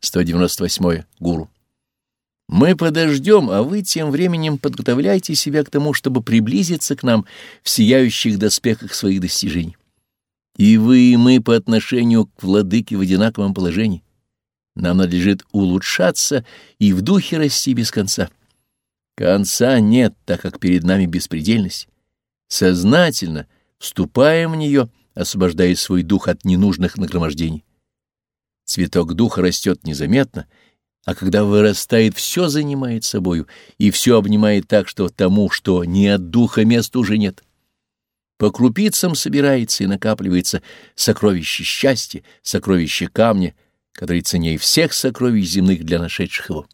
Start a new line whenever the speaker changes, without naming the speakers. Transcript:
198. Гуру. Мы подождем, а вы тем временем подготовляйте себя к тому, чтобы приблизиться к нам в сияющих доспехах своих достижений. И вы, и мы по отношению к владыке в одинаковом положении. Нам надлежит улучшаться и в духе расти без конца. Конца нет, так как перед нами беспредельность. Сознательно вступаем в нее, освобождая свой дух от ненужных нагромождений. Цветок духа растет незаметно, а когда вырастает, все занимает собою и все обнимает так, что тому, что не от духа места уже нет. По крупицам собирается и накапливается сокровище счастья, сокровище камня, который ценнее всех сокровищ земных для нашедших его.